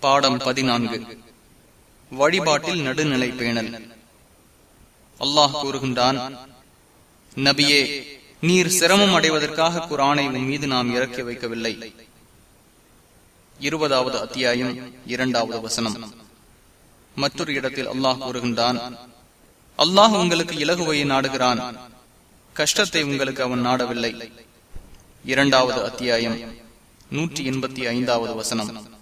பாடம் பதினான்கு. வழிபாட்டில் நடுநிலை பேணல். அல்லாஹ் கூறுகின்றான் நபியே நீர் சிரமம் அடைவதற்காக குரானை உன் மீது நாம் இறக்கி வைக்கவில்லை. இருபதாவது அத்தியாயம் இரண்டாவது வசனம். மற்றொரு இடத்தில் அல்லாஹ் கூறுகின்றான் அல்லாஹ் உங்களுக்கு இலகுவையை நாடுகிறான். கஷ்டத்தை உங்களுக்கு அவன் நாடவில்லை. இரண்டாவது அத்தியாயம் நூற்றி எண்பத்தி ஐந்தாவது வசனம்.